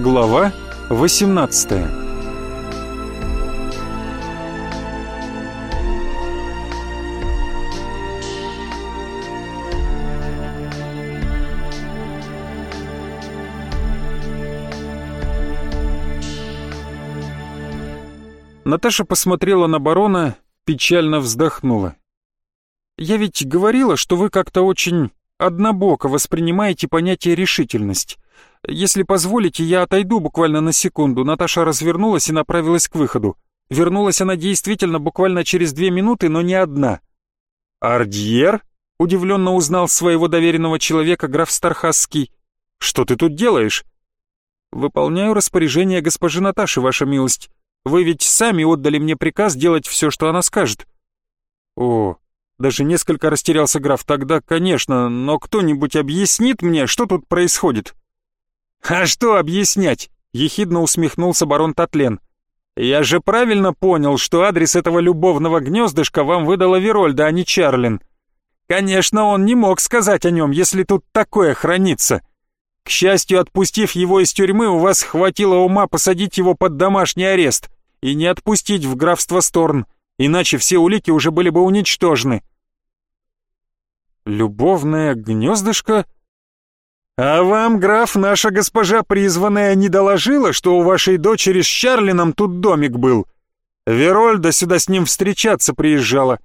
Глава 18 Наташа посмотрела на барона, печально вздохнула. «Я ведь говорила, что вы как-то очень однобоко воспринимаете понятие решительность. Если позволите, я отойду буквально на секунду». Наташа развернулась и направилась к выходу. Вернулась она действительно буквально через две минуты, но не одна. «Ардьер?» — удивленно узнал своего доверенного человека граф Стархасский. «Что ты тут делаешь?» «Выполняю распоряжение госпожи Наташи, ваша милость. Вы ведь сами отдали мне приказ делать все, что она скажет». «О, даже несколько растерялся граф. Тогда, конечно, но кто-нибудь объяснит мне, что тут происходит? А что объяснять? Ехидно усмехнулся барон Татлен. Я же правильно понял, что адрес этого любовного гнездышка вам выдала Верольда, а не Чарлин. Конечно, он не мог сказать о нем, если тут такое хранится. К счастью, отпустив его из тюрьмы, у вас хватило ума посадить его под домашний арест и не отпустить в графство Сторн иначе все улики уже были бы уничтожены. Любовное гнездышко? А вам, граф, наша госпожа призванная не доложила, что у вашей дочери с Чарлином тут домик был? Верольда сюда с ним встречаться приезжала.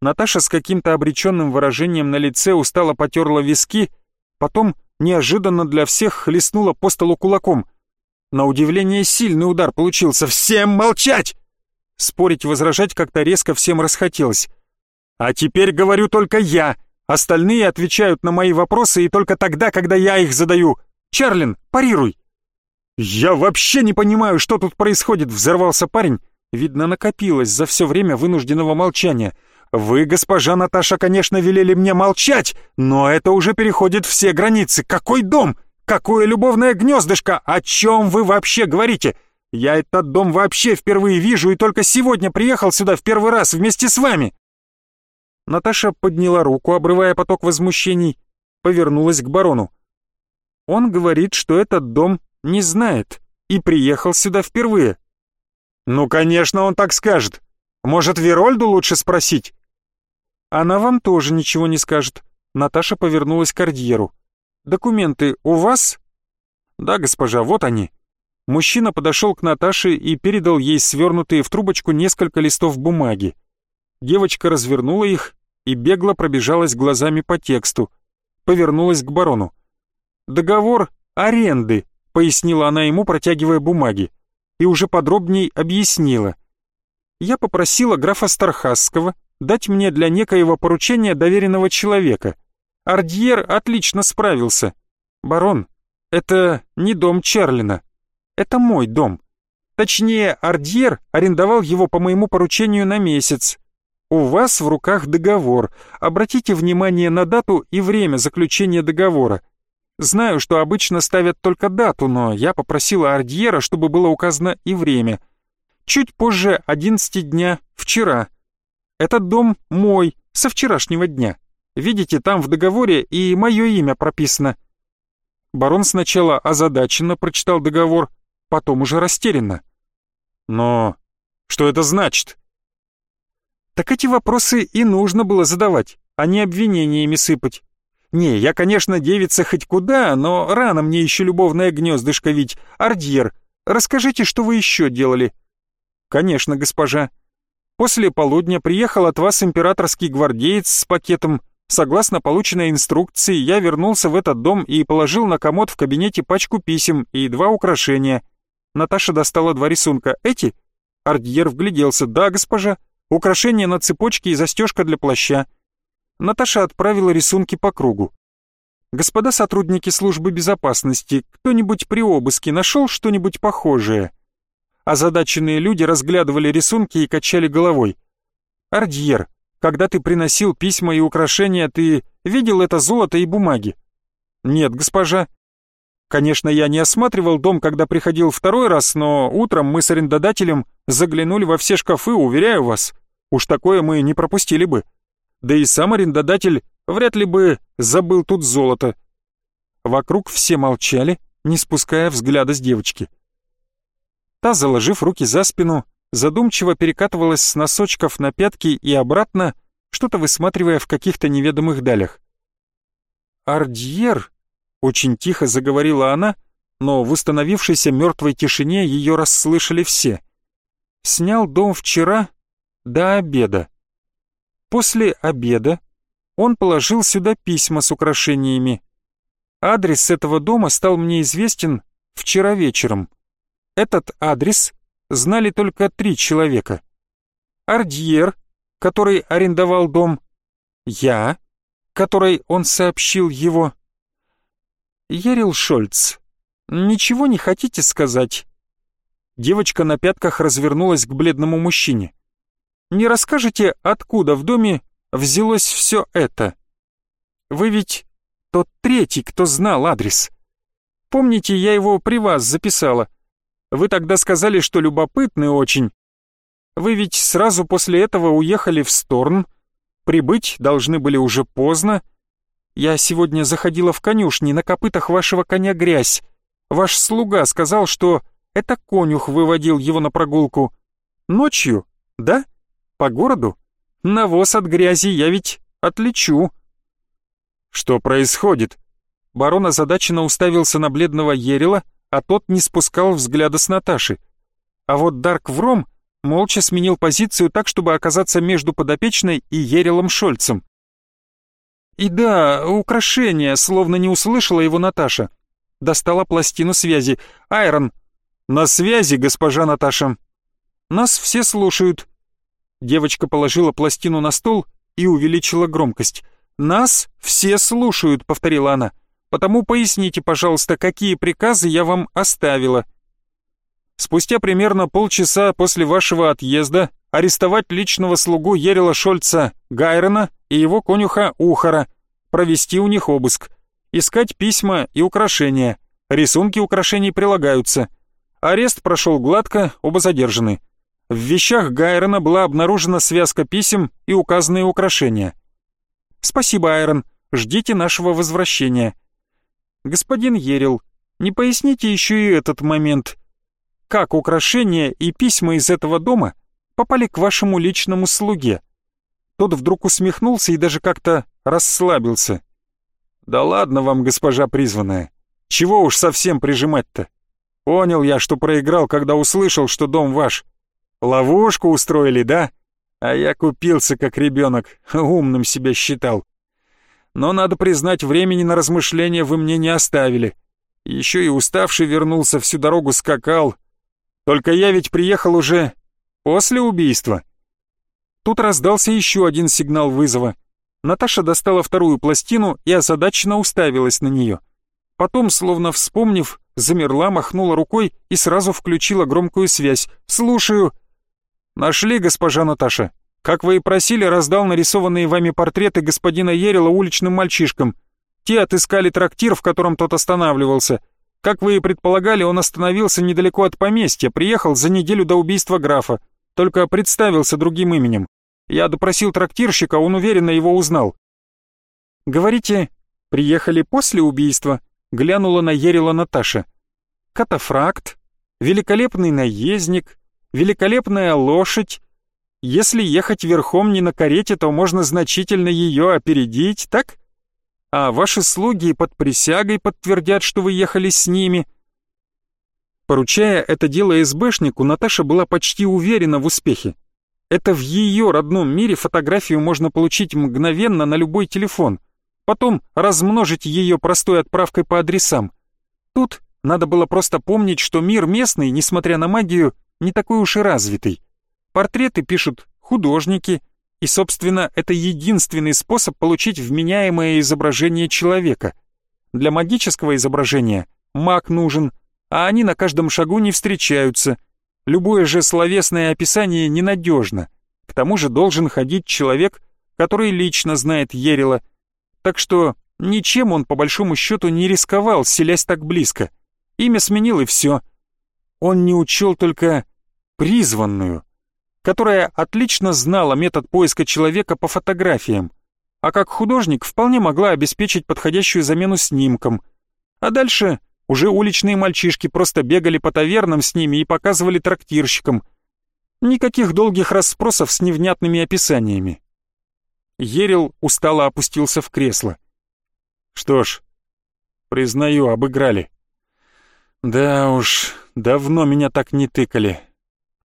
Наташа с каким-то обреченным выражением на лице устало потерла виски, потом неожиданно для всех хлестнула по столу кулаком. На удивление сильный удар получился. «Всем молчать!» Спорить, возражать как-то резко всем расхотелось. «А теперь говорю только я. Остальные отвечают на мои вопросы и только тогда, когда я их задаю. Чарлин, парируй!» «Я вообще не понимаю, что тут происходит», — взорвался парень. Видно, накопилось за все время вынужденного молчания. «Вы, госпожа Наташа, конечно, велели мне молчать, но это уже переходит все границы. Какой дом? Какое любовное гнездышко? О чем вы вообще говорите? Я этот дом вообще впервые вижу и только сегодня приехал сюда в первый раз вместе с вами!» Наташа подняла руку, обрывая поток возмущений, повернулась к барону. «Он говорит, что этот дом не знает и приехал сюда впервые». «Ну, конечно, он так скажет. Может, Верольду лучше спросить?» «Она вам тоже ничего не скажет». Наташа повернулась к Ардьеру. «Документы у вас?» «Да, госпожа, вот они». Мужчина подошел к Наташе и передал ей свернутые в трубочку несколько листов бумаги. Девочка развернула их и бегло пробежалась глазами по тексту. Повернулась к барону. «Договор аренды», — пояснила она ему, протягивая бумаги, и уже подробней объяснила. «Я попросила графа Стархасского дать мне для некоего поручения доверенного человека. Ардьер отлично справился. Барон, это не дом Чарлина, это мой дом. Точнее, Ардьер арендовал его по моему поручению на месяц. У вас в руках договор. Обратите внимание на дату и время заключения договора. Знаю, что обычно ставят только дату, но я попросила Ардьера, чтобы было указано и время. Чуть позже 11 дня, вчера. Этот дом мой, со вчерашнего дня. Видите, там в договоре и мое имя прописано. Барон сначала озадаченно прочитал договор, потом уже растерянно. Но что это значит? Так эти вопросы и нужно было задавать, а не обвинениями сыпать. Не, я, конечно, девица хоть куда, но рано мне еще любовное гнездышко ведь. Ардьер, расскажите, что вы еще делали? Конечно, госпожа. После полудня приехал от вас императорский гвардеец с пакетом. Согласно полученной инструкции, я вернулся в этот дом и положил на комод в кабинете пачку писем и два украшения. Наташа достала два рисунка. «Эти?» Ардьер вгляделся. «Да, госпожа. Украшение на цепочке и застежка для плаща». Наташа отправила рисунки по кругу. «Господа сотрудники службы безопасности, кто-нибудь при обыске нашел что-нибудь похожее?» Озадаченные люди разглядывали рисунки и качали головой. «Ардьер, когда ты приносил письма и украшения, ты видел это золото и бумаги?» «Нет, госпожа. Конечно, я не осматривал дом, когда приходил второй раз, но утром мы с арендодателем заглянули во все шкафы, уверяю вас. Уж такое мы не пропустили бы. Да и сам арендодатель вряд ли бы забыл тут золото. Вокруг все молчали, не спуская взгляда с девочки. Та, заложив руки за спину, задумчиво перекатывалась с носочков на пятки и обратно, что-то высматривая в каких-то неведомых далях. «Ардьер», — очень тихо заговорила она, но в установившейся мертвой тишине ее расслышали все. «Снял дом вчера до обеда. После обеда он положил сюда письма с украшениями. Адрес этого дома стал мне известен вчера вечером. Этот адрес знали только три человека. Ардьер, который арендовал дом, я, которой он сообщил его. Ерил Шольц, ничего не хотите сказать? Девочка на пятках развернулась к бледному мужчине. Не расскажете, откуда в доме взялось все это? Вы ведь тот третий, кто знал адрес. Помните, я его при вас записала. Вы тогда сказали, что любопытны очень. Вы ведь сразу после этого уехали в Сторн. Прибыть должны были уже поздно. Я сегодня заходила в конюшни, на копытах вашего коня грязь. Ваш слуга сказал, что это конюх выводил его на прогулку. Ночью, да? По городу? Навоз от грязи я ведь отличу. Что происходит? Барон озадаченно уставился на бледного Ерила, а тот не спускал взгляда с Наташи. А вот Дарк Вром молча сменил позицию так, чтобы оказаться между подопечной и Ерилом Шольцем. И да, украшение, словно не услышала его Наташа. Достала пластину связи. «Айрон!» «На связи, госпожа Наташа!» «Нас все слушают!» Девочка положила пластину на стол и увеличила громкость. «Нас все слушают», — повторила она. «Потому поясните, пожалуйста, какие приказы я вам оставила». Спустя примерно полчаса после вашего отъезда арестовать личного слугу Ерила Шольца Гайрона и его конюха Ухара, провести у них обыск, искать письма и украшения. Рисунки украшений прилагаются. Арест прошел гладко, оба задержаны. В вещах Гайрона была обнаружена связка писем и указанные украшения. «Спасибо, Айрон. Ждите нашего возвращения». «Господин Ерил, не поясните еще и этот момент. Как украшения и письма из этого дома попали к вашему личному слуге?» Тот вдруг усмехнулся и даже как-то расслабился. «Да ладно вам, госпожа призванная. Чего уж совсем прижимать-то? Понял я, что проиграл, когда услышал, что дом ваш. Ловушку устроили, да? А я купился как ребенок, умным себя считал. Но, надо признать, времени на размышления вы мне не оставили. Еще и уставший вернулся, всю дорогу скакал. Только я ведь приехал уже после убийства. Тут раздался еще один сигнал вызова. Наташа достала вторую пластину и озадаченно уставилась на нее. Потом, словно вспомнив, замерла, махнула рукой и сразу включила громкую связь. «Слушаю», «Нашли, госпожа Наташа. Как вы и просили, раздал нарисованные вами портреты господина Ерила уличным мальчишкам. Те отыскали трактир, в котором тот останавливался. Как вы и предполагали, он остановился недалеко от поместья, приехал за неделю до убийства графа, только представился другим именем. Я допросил трактирщика, он уверенно его узнал. «Говорите, приехали после убийства?» — глянула на Ерила Наташа. «Катафракт, великолепный наездник, великолепная лошадь. Если ехать верхом не на карете, то можно значительно ее опередить, так? А ваши слуги под присягой подтвердят, что вы ехали с ними. Поручая это дело СБшнику, Наташа была почти уверена в успехе. Это в ее родном мире фотографию можно получить мгновенно на любой телефон, потом размножить ее простой отправкой по адресам. Тут надо было просто помнить, что мир местный, несмотря на магию, не такой уж и развитый. Портреты пишут художники, и, собственно, это единственный способ получить вменяемое изображение человека. Для магического изображения маг нужен, а они на каждом шагу не встречаются. Любое же словесное описание ненадежно. К тому же должен ходить человек, который лично знает Ерила. Так что ничем он по большому счету не рисковал, селясь так близко. Имя сменил и все. Он не учел только призванную, которая отлично знала метод поиска человека по фотографиям, а как художник вполне могла обеспечить подходящую замену снимкам. А дальше Уже уличные мальчишки просто бегали по тавернам с ними и показывали трактирщикам. Никаких долгих расспросов с невнятными описаниями. Ерил устало опустился в кресло. Что ж, признаю, обыграли. Да уж, давно меня так не тыкали.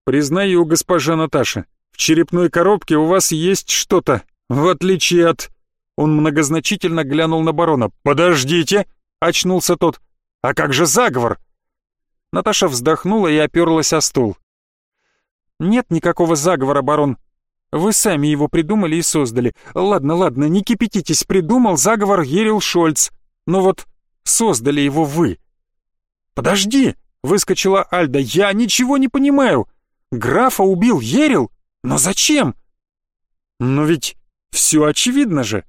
Признаю, госпожа Наташа, в черепной коробке у вас есть что-то, в отличие от... Он многозначительно глянул на барона. «Подождите!» — очнулся тот. «А как же заговор?» Наташа вздохнула и оперлась о стул. «Нет никакого заговора, барон. Вы сами его придумали и создали. Ладно, ладно, не кипятитесь, придумал заговор Ерил Шольц. Но вот создали его вы». «Подожди!» — выскочила Альда. «Я ничего не понимаю. Графа убил Ерил? Но зачем?» «Но ведь все очевидно же!»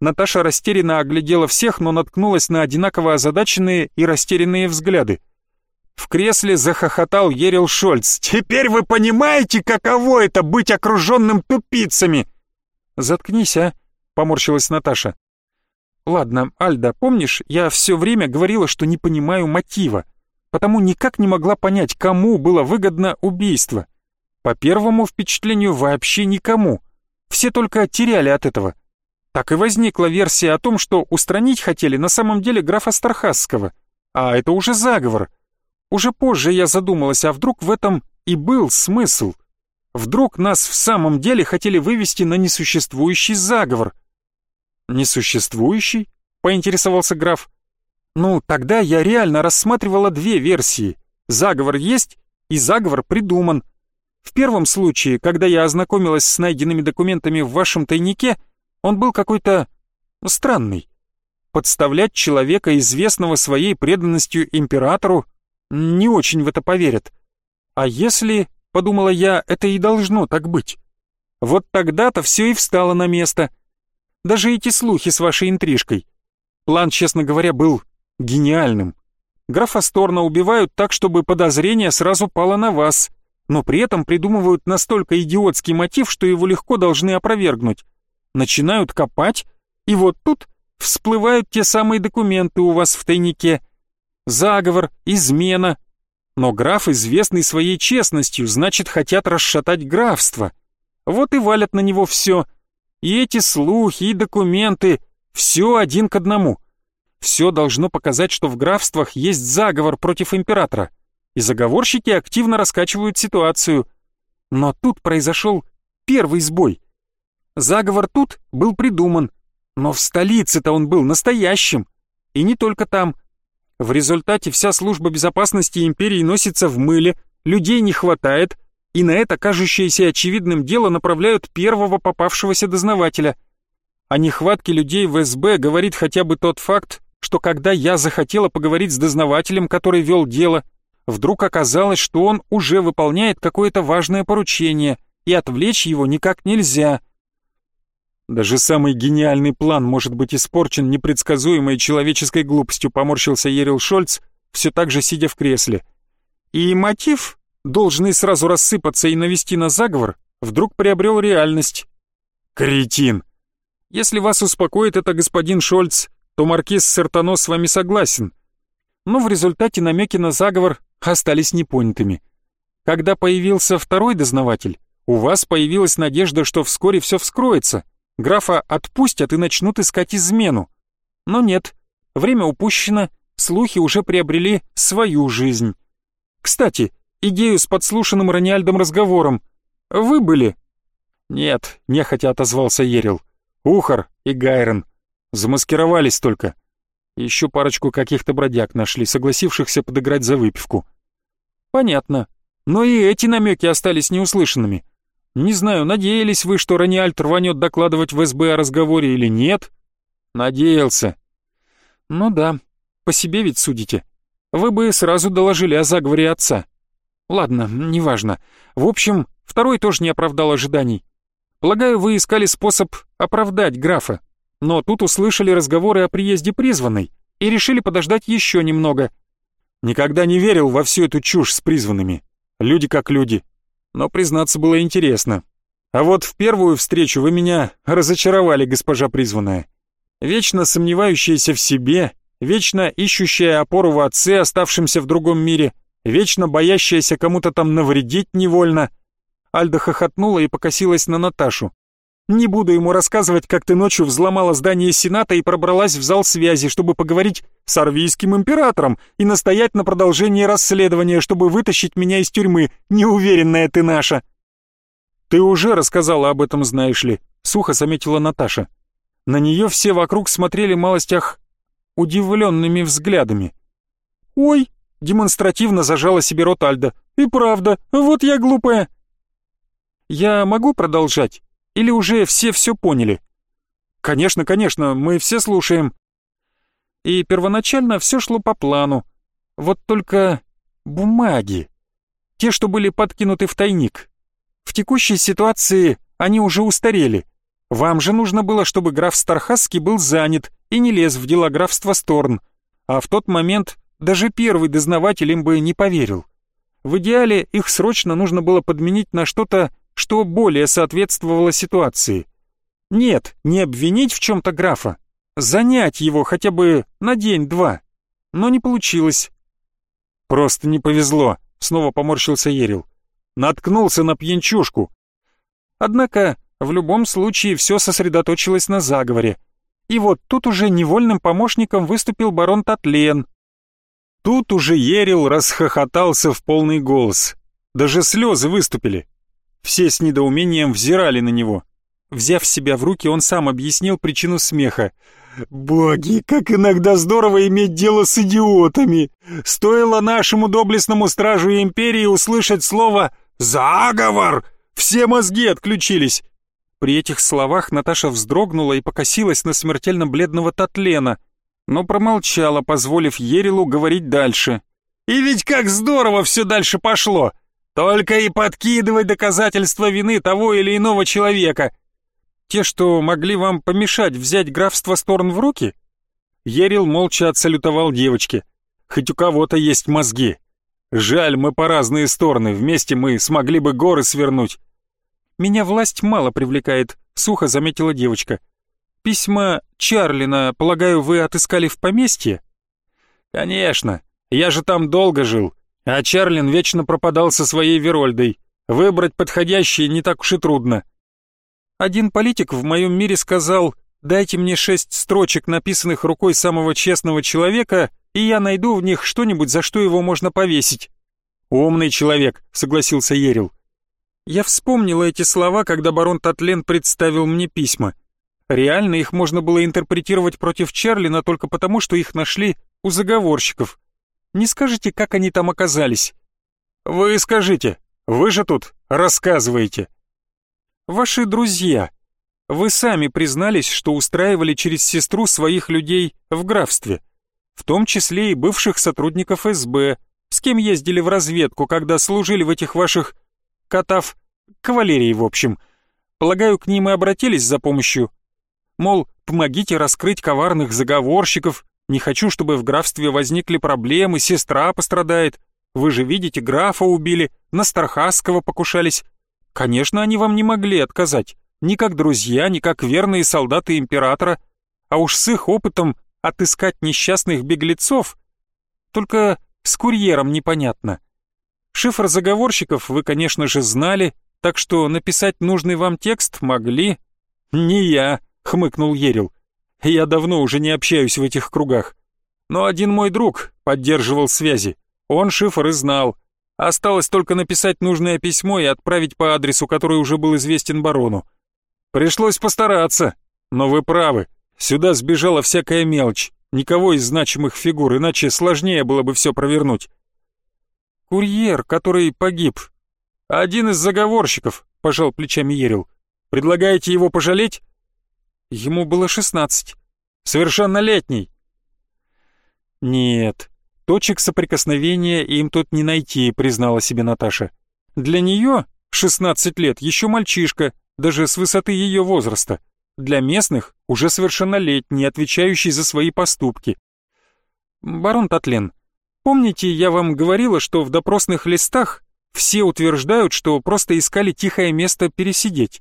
Наташа растерянно оглядела всех, но наткнулась на одинаково озадаченные и растерянные взгляды. В кресле захохотал Ерил Шольц. «Теперь вы понимаете, каково это быть окруженным тупицами!» «Заткнись, а!» — поморщилась Наташа. «Ладно, Альда, помнишь, я все время говорила, что не понимаю мотива, потому никак не могла понять, кому было выгодно убийство. По первому впечатлению вообще никому. Все только теряли от этого. Так и возникла версия о том, что устранить хотели на самом деле графа Стархасского. А это уже заговор. Уже позже я задумалась, а вдруг в этом и был смысл? Вдруг нас в самом деле хотели вывести на несуществующий заговор? Несуществующий? Поинтересовался граф. Ну, тогда я реально рассматривала две версии. Заговор есть и заговор придуман. В первом случае, когда я ознакомилась с найденными документами в вашем тайнике, он был какой-то странный. Подставлять человека, известного своей преданностью императору, не очень в это поверят. А если, подумала я, это и должно так быть? Вот тогда-то все и встало на место. Даже эти слухи с вашей интрижкой. План, честно говоря, был гениальным. Графа Сторна убивают так, чтобы подозрение сразу пало на вас, но при этом придумывают настолько идиотский мотив, что его легко должны опровергнуть начинают копать, и вот тут всплывают те самые документы у вас в тайнике. Заговор, измена. Но граф, известный своей честностью, значит, хотят расшатать графство. Вот и валят на него все. И эти слухи, и документы, все один к одному. Все должно показать, что в графствах есть заговор против императора. И заговорщики активно раскачивают ситуацию. Но тут произошел первый сбой. Заговор тут был придуман, но в столице-то он был настоящим. И не только там. В результате вся служба безопасности империи носится в мыле, людей не хватает, и на это кажущееся очевидным дело направляют первого попавшегося дознавателя. О нехватке людей в СБ говорит хотя бы тот факт, что когда я захотела поговорить с дознавателем, который вел дело, вдруг оказалось, что он уже выполняет какое-то важное поручение, и отвлечь его никак нельзя — даже самый гениальный план может быть испорчен непредсказуемой человеческой глупостью, поморщился Ерил Шольц, все так же сидя в кресле. И мотив, должный сразу рассыпаться и навести на заговор, вдруг приобрел реальность. Кретин! Если вас успокоит это господин Шольц, то маркиз Сертано с вами согласен. Но в результате намеки на заговор остались непонятыми. Когда появился второй дознаватель, у вас появилась надежда, что вскоре все вскроется — Графа отпустят и начнут искать измену. Но нет, время упущено, слухи уже приобрели свою жизнь. Кстати, идею с подслушанным Раниальдом разговором. Вы были? Нет, нехотя отозвался Ерил. Ухар и Гайрон. Замаскировались только. Еще парочку каких-то бродяг нашли, согласившихся подыграть за выпивку. Понятно. Но и эти намеки остались неуслышанными. Не знаю, надеялись вы, что Раниальт рванет докладывать в СБ о разговоре или нет? Надеялся. Ну да, по себе ведь судите. Вы бы сразу доложили о заговоре отца. Ладно, неважно. В общем, второй тоже не оправдал ожиданий. Полагаю, вы искали способ оправдать графа, но тут услышали разговоры о приезде призванной и решили подождать еще немного. Никогда не верил во всю эту чушь с призванными. Люди как люди, но, признаться, было интересно. А вот в первую встречу вы меня разочаровали, госпожа призванная. Вечно сомневающаяся в себе, вечно ищущая опору в отце, оставшемся в другом мире, вечно боящаяся кому-то там навредить невольно. Альда хохотнула и покосилась на Наташу. Не буду ему рассказывать, как ты ночью взломала здание Сената и пробралась в зал связи, чтобы поговорить с арвийским императором и настоять на продолжении расследования, чтобы вытащить меня из тюрьмы. Неуверенная ты наша. Ты уже рассказала об этом, знаешь ли, сухо заметила Наташа. На нее все вокруг смотрели малостях удивленными взглядами. «Ой!» — демонстративно зажала себе рот Альда. «И правда, вот я глупая!» «Я могу продолжать?» Или уже все все поняли? Конечно, конечно, мы все слушаем. И первоначально все шло по плану. Вот только бумаги. Те, что были подкинуты в тайник. В текущей ситуации они уже устарели. Вам же нужно было, чтобы граф Стархасский был занят и не лез в дела графства Сторн. А в тот момент даже первый дознаватель им бы не поверил. В идеале их срочно нужно было подменить на что-то что более соответствовало ситуации. Нет, не обвинить в чем-то графа, занять его хотя бы на день-два. Но не получилось. Просто не повезло, снова поморщился Ерил. Наткнулся на пьянчушку. Однако в любом случае все сосредоточилось на заговоре. И вот тут уже невольным помощником выступил барон Татлен. Тут уже Ерил расхохотался в полный голос. Даже слезы выступили. Все с недоумением взирали на него. Взяв себя в руки, он сам объяснил причину смеха. «Боги, как иногда здорово иметь дело с идиотами! Стоило нашему доблестному стражу империи услышать слово «заговор», все мозги отключились!» При этих словах Наташа вздрогнула и покосилась на смертельно бледного Татлена, но промолчала, позволив Ерилу говорить дальше. «И ведь как здорово все дальше пошло! Только и подкидывай доказательства вины того или иного человека. Те, что могли вам помешать взять графство Сторн в руки? Ерил молча отсалютовал девочке. Хоть у кого-то есть мозги. Жаль, мы по разные стороны, вместе мы смогли бы горы свернуть. Меня власть мало привлекает, сухо заметила девочка. Письма Чарлина, полагаю, вы отыскали в поместье? Конечно, я же там долго жил. А Чарлин вечно пропадал со своей Верольдой. Выбрать подходящие не так уж и трудно. Один политик в моем мире сказал, дайте мне шесть строчек, написанных рукой самого честного человека, и я найду в них что-нибудь, за что его можно повесить. «Умный человек», — согласился Ерил. Я вспомнила эти слова, когда барон Татлен представил мне письма. Реально их можно было интерпретировать против Чарлина только потому, что их нашли у заговорщиков. Не скажете, как они там оказались? Вы скажите, вы же тут рассказываете. Ваши друзья. Вы сами признались, что устраивали через сестру своих людей в графстве, в том числе и бывших сотрудников СБ, с кем ездили в разведку, когда служили в этих ваших котов, кавалерии в общем. Полагаю, к ним и обратились за помощью. Мол, помогите раскрыть коварных заговорщиков, не хочу, чтобы в графстве возникли проблемы, сестра пострадает. Вы же видите, графа убили, на Стархасского покушались. Конечно, они вам не могли отказать. Ни как друзья, ни как верные солдаты императора. А уж с их опытом отыскать несчастных беглецов. Только с курьером непонятно. Шифр заговорщиков вы, конечно же, знали, так что написать нужный вам текст могли. «Не я», — хмыкнул Ерил. Я давно уже не общаюсь в этих кругах. Но один мой друг поддерживал связи. Он шифр и знал. Осталось только написать нужное письмо и отправить по адресу, который уже был известен барону. Пришлось постараться. Но вы правы. Сюда сбежала всякая мелочь. Никого из значимых фигур, иначе сложнее было бы все провернуть. Курьер, который погиб. Один из заговорщиков, пожал плечами Ерил. Предлагаете его пожалеть? Ему было шестнадцать. Совершеннолетний. Нет, точек соприкосновения им тут не найти, признала себе Наташа. Для нее шестнадцать лет еще мальчишка, даже с высоты ее возраста. Для местных уже совершеннолетний, отвечающий за свои поступки. Барон Татлен, помните, я вам говорила, что в допросных листах все утверждают, что просто искали тихое место пересидеть.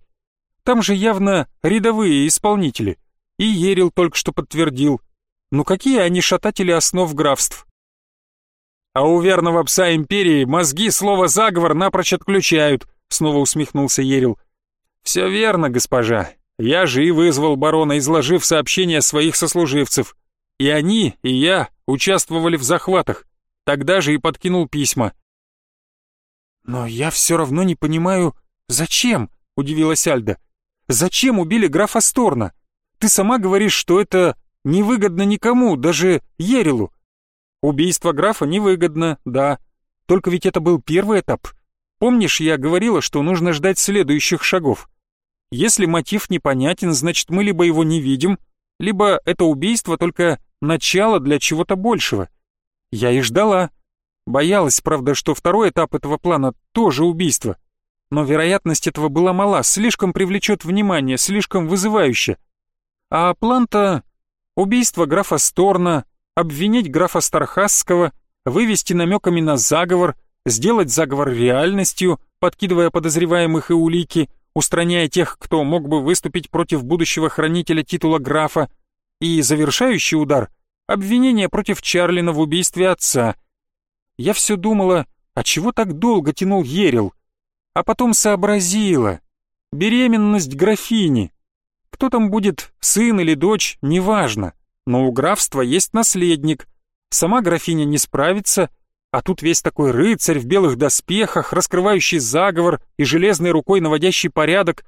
Там же явно рядовые исполнители. И Ерил только что подтвердил. Ну какие они шататели основ графств? А у верного пса империи мозги слово «заговор» напрочь отключают, снова усмехнулся Ерил. Все верно, госпожа. Я же и вызвал барона, изложив сообщения своих сослуживцев. И они, и я участвовали в захватах. Тогда же и подкинул письма. «Но я все равно не понимаю, зачем?» — удивилась Альда. «Зачем убили графа Сторна? Ты сама говоришь, что это невыгодно никому, даже Ерилу. Убийство графа невыгодно, да. Только ведь это был первый этап. Помнишь, я говорила, что нужно ждать следующих шагов? Если мотив непонятен, значит мы либо его не видим, либо это убийство только начало для чего-то большего. Я и ждала. Боялась, правда, что второй этап этого плана тоже убийство. Но вероятность этого была мала, слишком привлечет внимание, слишком вызывающе. А план-то... Убийство графа Сторна, обвинить графа Стархасского, вывести намеками на заговор, сделать заговор реальностью, подкидывая подозреваемых и улики, устраняя тех, кто мог бы выступить против будущего хранителя титула графа, и завершающий удар — обвинение против Чарлина в убийстве отца. Я все думала, а чего так долго тянул Ерил? А потом сообразила. Беременность графини. Кто там будет, сын или дочь, неважно но у графства есть наследник. Сама графиня не справится, а тут весь такой рыцарь в белых доспехах, раскрывающий заговор и железной рукой наводящий порядок.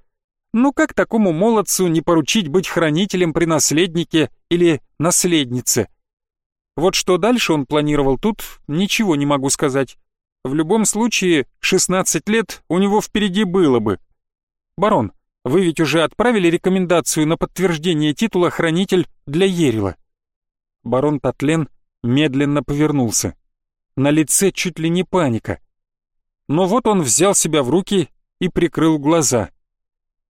Ну как такому молодцу не поручить быть хранителем при наследнике или наследнице? Вот что дальше он планировал тут, ничего не могу сказать. В любом случае, 16 лет у него впереди было бы. Барон, вы ведь уже отправили рекомендацию на подтверждение титула «Хранитель» для Ерила?» Барон Татлен медленно повернулся. На лице чуть ли не паника. Но вот он взял себя в руки и прикрыл глаза.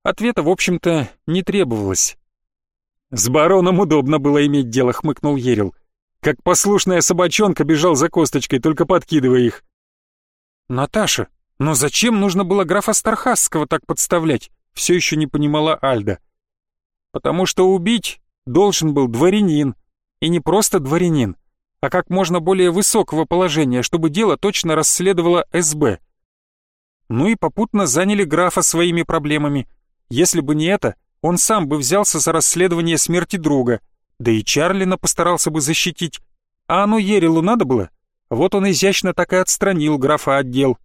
Ответа, в общем-то, не требовалось. «С бароном удобно было иметь дело», — хмыкнул Ерил. «Как послушная собачонка бежал за косточкой, только подкидывая их». «Наташа, но зачем нужно было графа Стархасского так подставлять? Все еще не понимала Альда. Потому что убить должен был дворянин, и не просто дворянин, а как можно более высокого положения, чтобы дело точно расследовало СБ. Ну и попутно заняли графа своими проблемами. Если бы не это, он сам бы взялся за расследование смерти друга, да и Чарлина постарался бы защитить. А оно Ерилу надо было? Вот он изящно так и отстранил графа от дел.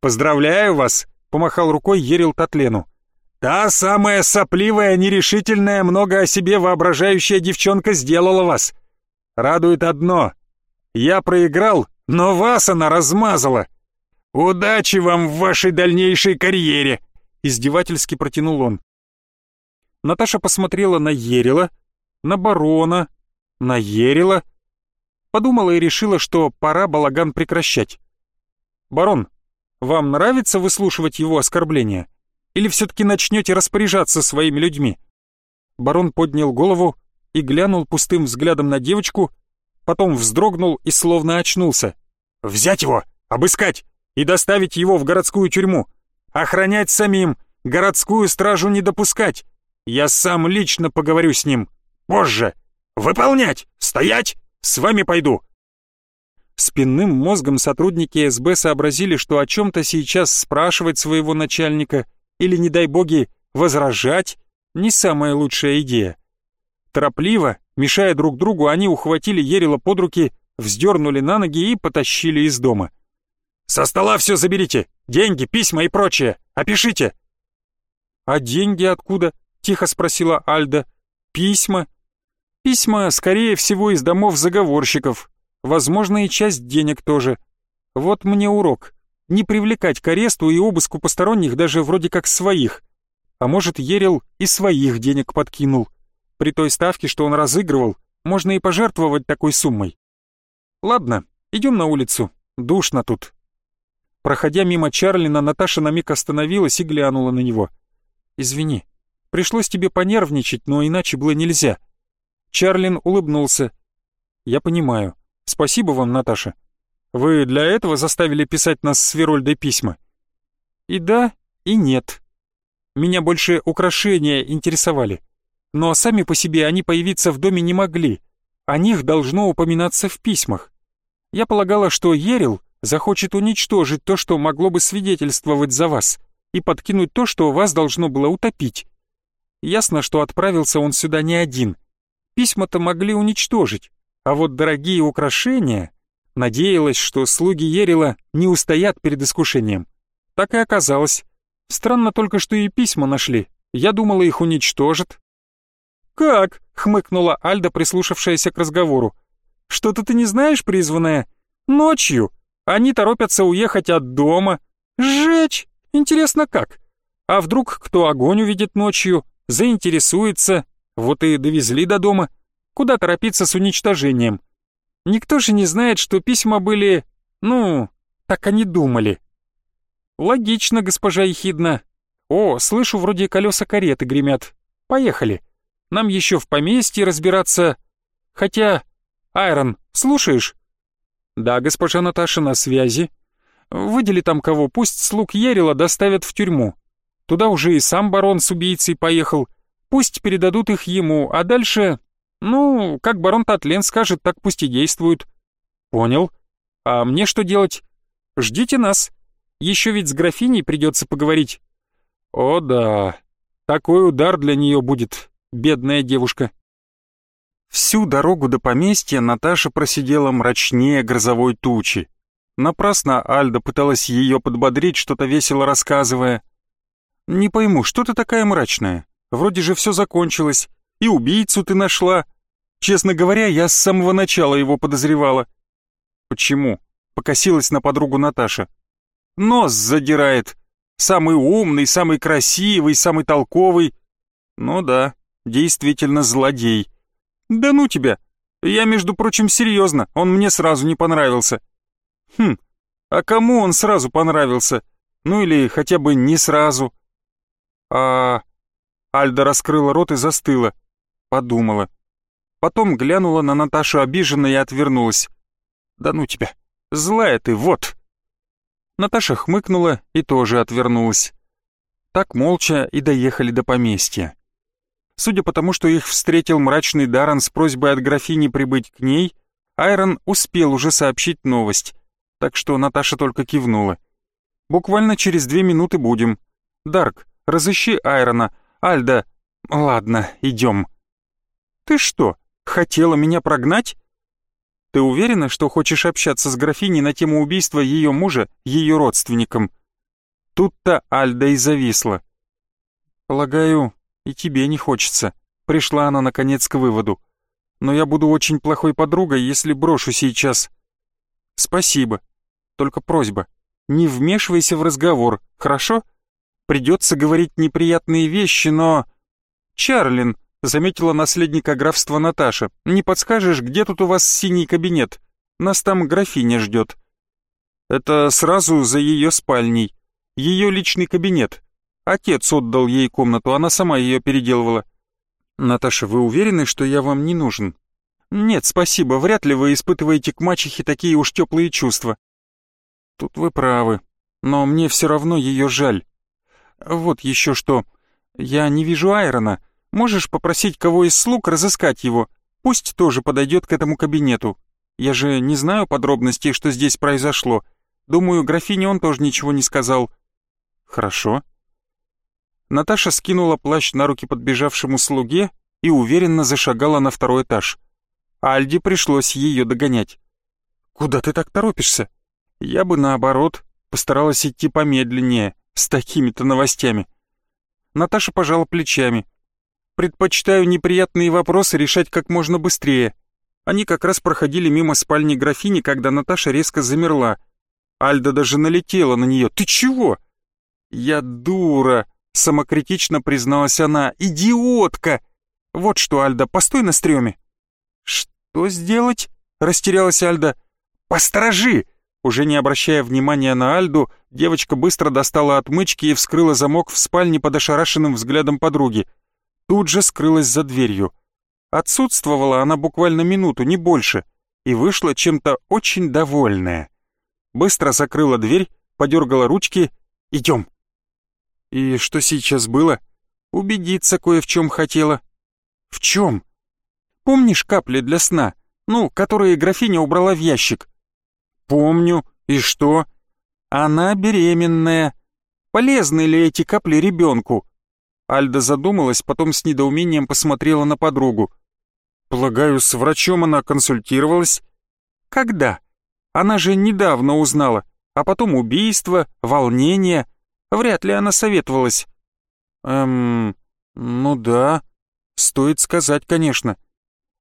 «Поздравляю вас!» Помахал рукой Ерил Татлену. «Та самая сопливая, нерешительная, много о себе воображающая девчонка сделала вас. Радует одно. Я проиграл, но вас она размазала. Удачи вам в вашей дальнейшей карьере!» Издевательски протянул он. Наташа посмотрела на Ерила, на барона, на Ерила, подумала и решила, что пора балаган прекращать. «Барон, вам нравится выслушивать его оскорбления? Или все-таки начнете распоряжаться своими людьми?» Барон поднял голову и глянул пустым взглядом на девочку, потом вздрогнул и словно очнулся. «Взять его, обыскать и доставить его в городскую тюрьму, охранять самим, городскую стражу не допускать. Я сам лично поговорю с ним. Позже. Выполнять! Стоять! С вами пойду!» Спинным мозгом сотрудники СБ сообразили, что о чем-то сейчас спрашивать своего начальника или, не дай боги, возражать — не самая лучшая идея. Торопливо, мешая друг другу, они ухватили Ерила под руки, вздернули на ноги и потащили из дома. «Со стола все заберите! Деньги, письма и прочее! Опишите!» «А деньги откуда?» — тихо спросила Альда. «Письма?» «Письма, скорее всего, из домов заговорщиков, Возможно, и часть денег тоже. Вот мне урок. Не привлекать к аресту и обыску посторонних даже вроде как своих. А может, Ерил и своих денег подкинул. При той ставке, что он разыгрывал, можно и пожертвовать такой суммой. Ладно, идем на улицу. Душно тут. Проходя мимо Чарлина, Наташа на миг остановилась и глянула на него. «Извини, пришлось тебе понервничать, но иначе было нельзя». Чарлин улыбнулся. «Я понимаю. Спасибо вам, Наташа. Вы для этого заставили писать нас с Верольдой письма? И да, и нет. Меня больше украшения интересовали. но сами по себе они появиться в доме не могли. О них должно упоминаться в письмах. Я полагала, что Ерил захочет уничтожить то, что могло бы свидетельствовать за вас, и подкинуть то, что вас должно было утопить. Ясно, что отправился он сюда не один. Письма-то могли уничтожить, а вот дорогие украшения... Надеялась, что слуги Ерила не устоят перед искушением. Так и оказалось. Странно только, что и письма нашли. Я думала, их уничтожат. «Как?» — хмыкнула Альда, прислушавшаяся к разговору. «Что-то ты не знаешь, призванная? Ночью. Они торопятся уехать от дома. Сжечь? Интересно, как? А вдруг кто огонь увидит ночью, заинтересуется, вот и довезли до дома. Куда торопиться с уничтожением? Никто же не знает, что письма были... Ну, так они думали. Логично, госпожа Ехидна. О, слышу, вроде колеса кареты гремят. Поехали. Нам еще в поместье разбираться. Хотя... Айрон, слушаешь? Да, госпожа Наташа на связи. Выдели там кого, пусть слуг Ерила доставят в тюрьму. Туда уже и сам барон с убийцей поехал. Пусть передадут их ему, а дальше... Ну, как барон Татлен скажет, так пусть и действуют. Понял. А мне что делать? Ждите нас. Еще ведь с графиней придется поговорить. О да, такой удар для нее будет, бедная девушка. Всю дорогу до поместья Наташа просидела мрачнее грозовой тучи. Напрасно Альда пыталась ее подбодрить, что-то весело рассказывая. «Не пойму, что ты такая мрачная? Вроде же все закончилось, и убийцу ты нашла. Честно говоря, я с самого начала его подозревала». «Почему?» — покосилась на подругу Наташа. «Нос задирает. Самый умный, самый красивый, самый толковый. Ну да, действительно злодей. Да ну тебя! Я, между прочим, серьезно, он мне сразу не понравился. Хм, а кому он сразу понравился? Ну или хотя бы не сразу. А... Альда раскрыла рот и застыла. Подумала. Потом глянула на Наташу обиженно и отвернулась. «Да ну тебя! Злая ты, вот!» Наташа хмыкнула и тоже отвернулась. Так молча и доехали до поместья. Судя по тому, что их встретил мрачный Даран с просьбой от графини прибыть к ней, Айрон успел уже сообщить новость так что Наташа только кивнула. «Буквально через две минуты будем. Дарк, разыщи Айрона. Альда... Ладно, идем». «Ты что, хотела меня прогнать?» «Ты уверена, что хочешь общаться с графиней на тему убийства ее мужа, ее родственником?» Тут-то Альда и зависла. «Полагаю, и тебе не хочется», — пришла она наконец к выводу. «Но я буду очень плохой подругой, если брошу сейчас. «Спасибо. Только просьба, не вмешивайся в разговор, хорошо? Придется говорить неприятные вещи, но...» «Чарлин», — заметила наследника графства Наташа, «не подскажешь, где тут у вас синий кабинет? Нас там графиня ждет». «Это сразу за ее спальней. Ее личный кабинет. Отец отдал ей комнату, она сама ее переделывала». «Наташа, вы уверены, что я вам не нужен?» «Нет, спасибо, вряд ли вы испытываете к мачехе такие уж теплые чувства». «Тут вы правы, но мне все равно ее жаль. Вот еще что. Я не вижу Айрона. Можешь попросить кого из слуг разыскать его? Пусть тоже подойдет к этому кабинету. Я же не знаю подробностей, что здесь произошло. Думаю, графине он тоже ничего не сказал». «Хорошо». Наташа скинула плащ на руки подбежавшему слуге и уверенно зашагала на второй этаж. Альде пришлось ее догонять. «Куда ты так торопишься?» «Я бы, наоборот, постаралась идти помедленнее, с такими-то новостями». Наташа пожала плечами. «Предпочитаю неприятные вопросы решать как можно быстрее». Они как раз проходили мимо спальни графини, когда Наташа резко замерла. Альда даже налетела на нее. «Ты чего?» «Я дура», — самокритично призналась она. «Идиотка!» «Вот что, Альда, постой на стреме». «Что сделать?» — растерялась Альда. «Посторожи!» Уже не обращая внимания на Альду, девочка быстро достала отмычки и вскрыла замок в спальне под ошарашенным взглядом подруги. Тут же скрылась за дверью. Отсутствовала она буквально минуту, не больше, и вышла чем-то очень довольная. Быстро закрыла дверь, подергала ручки. «Идем!» «И что сейчас было?» «Убедиться кое в чем хотела». В чем? Помнишь капли для сна? Ну, которые графиня убрала в ящик. Помню. И что? Она беременная. Полезны ли эти капли ребенку? Альда задумалась, потом с недоумением посмотрела на подругу. Полагаю, с врачом она консультировалась? Когда? Она же недавно узнала, а потом убийство, волнение. Вряд ли она советовалась. Эм, ну да, стоит сказать, конечно.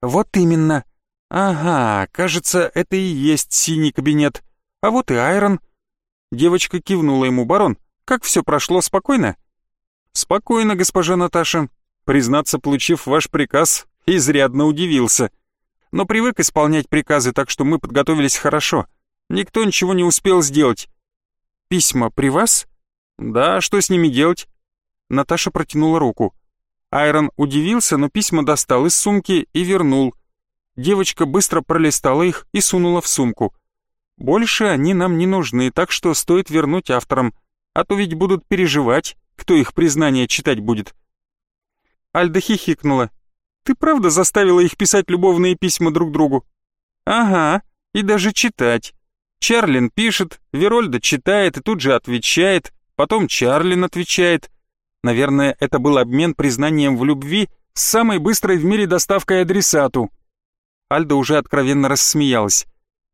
Вот именно. Ага, кажется, это и есть синий кабинет. А вот и Айрон. Девочка кивнула ему, барон. Как все прошло спокойно? Спокойно, госпожа Наташа. Признаться, получив ваш приказ, изрядно удивился. Но привык исполнять приказы, так что мы подготовились хорошо. Никто ничего не успел сделать. Письма при вас? Да, что с ними делать? Наташа протянула руку. Айрон удивился, но письма достал из сумки и вернул. Девочка быстро пролистала их и сунула в сумку. Больше они нам не нужны, так что стоит вернуть авторам, а то ведь будут переживать, кто их признание читать будет. Альда хихикнула. Ты правда заставила их писать любовные письма друг другу? Ага, и даже читать. Чарлин пишет, Верольда читает и тут же отвечает, потом Чарлин отвечает. Наверное, это был обмен признанием в любви с самой быстрой в мире доставкой адресату. Альда уже откровенно рассмеялась.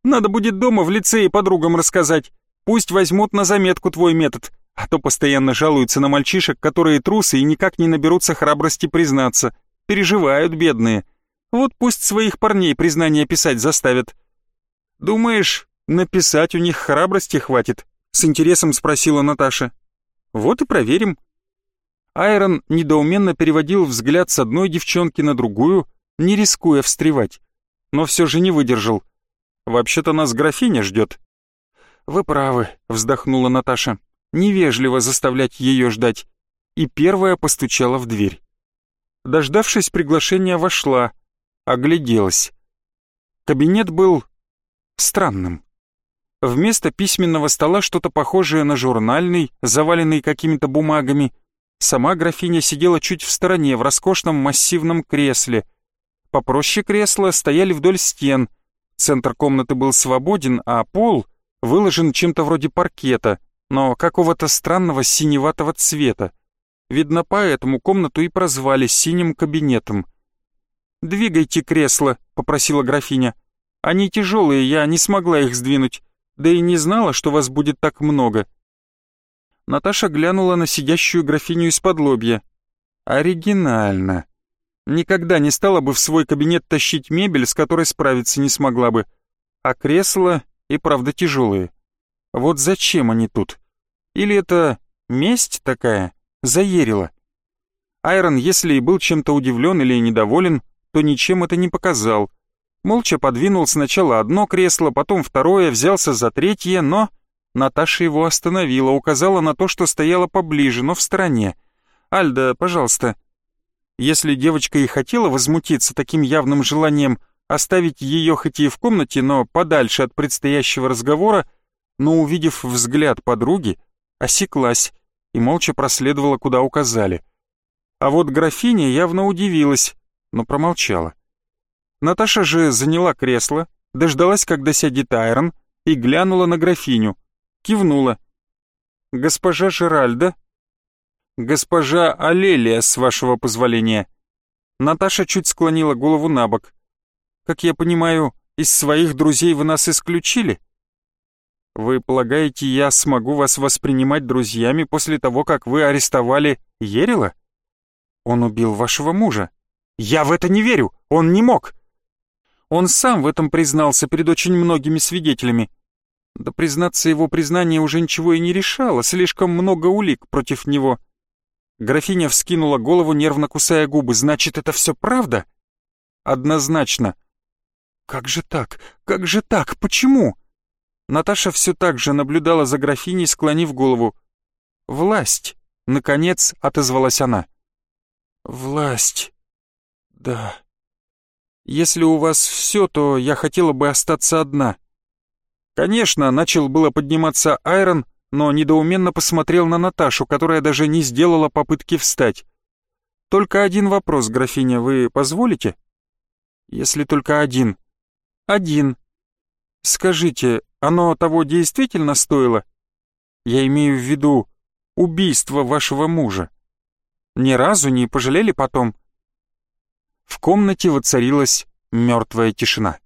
«Надо будет дома в лицее подругам рассказать. Пусть возьмут на заметку твой метод, а то постоянно жалуются на мальчишек, которые трусы и никак не наберутся храбрости признаться переживают бедные. Вот пусть своих парней признание писать заставят. Думаешь, написать у них храбрости хватит? С интересом спросила Наташа. Вот и проверим. Айрон недоуменно переводил взгляд с одной девчонки на другую, не рискуя встревать, но все же не выдержал. Вообще-то нас графиня ждет. Вы правы, вздохнула Наташа. Невежливо заставлять ее ждать. И первая постучала в дверь. Дождавшись приглашения, вошла, огляделась. Кабинет был странным. Вместо письменного стола что-то похожее на журнальный, заваленный какими-то бумагами. Сама графиня сидела чуть в стороне, в роскошном массивном кресле. Попроще кресла стояли вдоль стен. Центр комнаты был свободен, а пол выложен чем-то вроде паркета, но какого-то странного синеватого цвета. Видно, поэтому комнату и прозвали «синим кабинетом». «Двигайте кресло», — попросила графиня. «Они тяжелые, я не смогла их сдвинуть, да и не знала, что вас будет так много». Наташа глянула на сидящую графиню из-под лобья. «Оригинально. Никогда не стала бы в свой кабинет тащить мебель, с которой справиться не смогла бы. А кресла и правда тяжелые. Вот зачем они тут? Или это месть такая?» заерила. Айрон, если и был чем-то удивлен или недоволен, то ничем это не показал. Молча подвинул сначала одно кресло, потом второе, взялся за третье, но... Наташа его остановила, указала на то, что стояло поближе, но в стороне. «Альда, пожалуйста». Если девочка и хотела возмутиться таким явным желанием оставить ее хоть и в комнате, но подальше от предстоящего разговора, но увидев взгляд подруги, осеклась и молча проследовала, куда указали. А вот графиня явно удивилась, но промолчала. Наташа же заняла кресло, дождалась, когда сядет Айрон, и глянула на графиню, кивнула. «Госпожа Жеральда?» «Госпожа Алелия, с вашего позволения». Наташа чуть склонила голову на бок. «Как я понимаю, из своих друзей вы нас исключили?» Вы полагаете, я смогу вас воспринимать друзьями после того, как вы арестовали Ерила? Он убил вашего мужа. Я в это не верю, он не мог. Он сам в этом признался перед очень многими свидетелями. Да признаться, его признание уже ничего и не решало, слишком много улик против него. Графиня вскинула голову, нервно кусая губы. «Значит, это все правда?» «Однозначно». «Как же так? Как же так? Почему?» Наташа все так же наблюдала за графиней, склонив голову. «Власть!» — наконец отозвалась она. «Власть. Да. Если у вас все, то я хотела бы остаться одна». Конечно, начал было подниматься Айрон, но недоуменно посмотрел на Наташу, которая даже не сделала попытки встать. Только один вопрос, графиня, вы позволите? Если только один. Один. Скажите, оно того действительно стоило? Я имею в виду убийство вашего мужа. Ни разу не пожалели потом? В комнате воцарилась мертвая тишина.